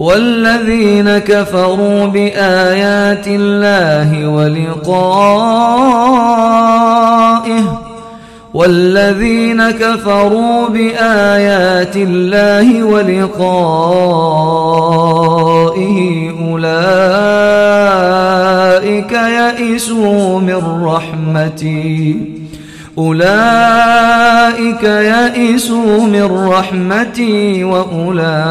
والذين كفروا بآيات الله ولقائه والذين كفروا بآيات الله ولقائه أولئك يئسوا من رحمتي. أولئك يئسوا من رحمتي وأولئك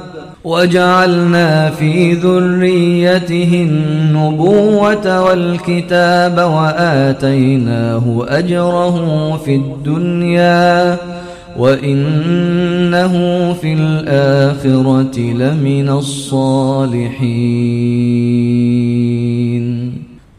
وجعلنا في ذريته النبوة والكتاب وآتيناه أجره في الدنيا وإنه في الآخرة لمن الصالحين.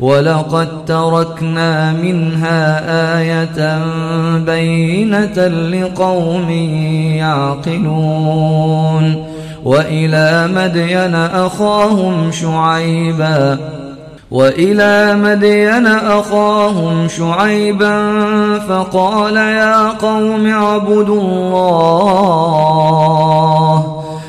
ولقد تركنا منها آية بينة لقوم يعقلون وإلى مدين أخاهم شعيبا وإلى مدين أخاهم شعيبا فقال يا قوم اعبدوا الله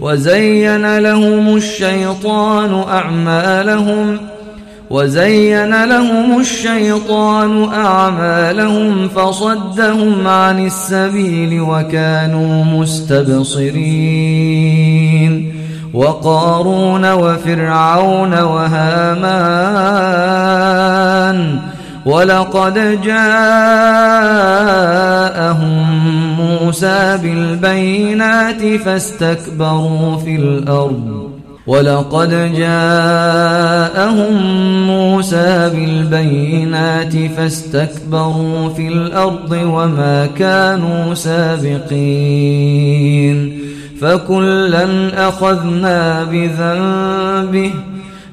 وزين لهم الشيطان أعمالهم وزين لهم الشيطان أعمالهم فصدهم عن السبيل وكانوا مستبصرين وقارون وفرعون وهامان ولقد جاءهم موسى بالبينات فاستكبروا في الأرض. ولقد جاءهم موسى بالبينات فاستكبروا في الأرض وما كانوا سابقين. فكلا أخذنا بذنبه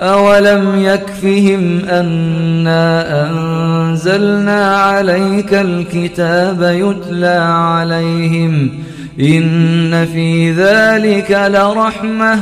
أولم يكفهم أنا أنزلنا عليك الكتاب يتلى عليهم إن في ذلك لرحمة